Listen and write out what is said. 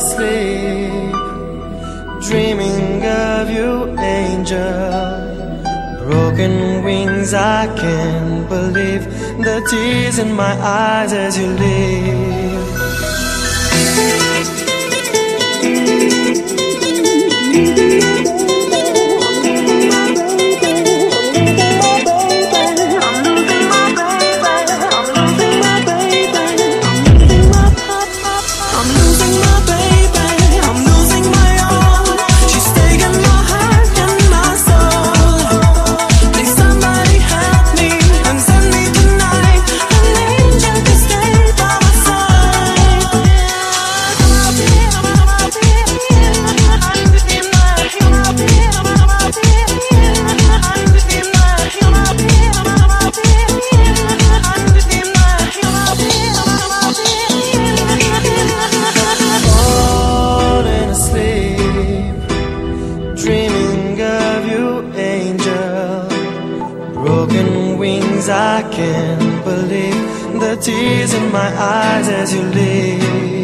asleep, dreaming of you, angel. Broken wings, I can't believe the tears in my eyes as you leave. Broken wings, I can't believe the tears in my eyes as you leave.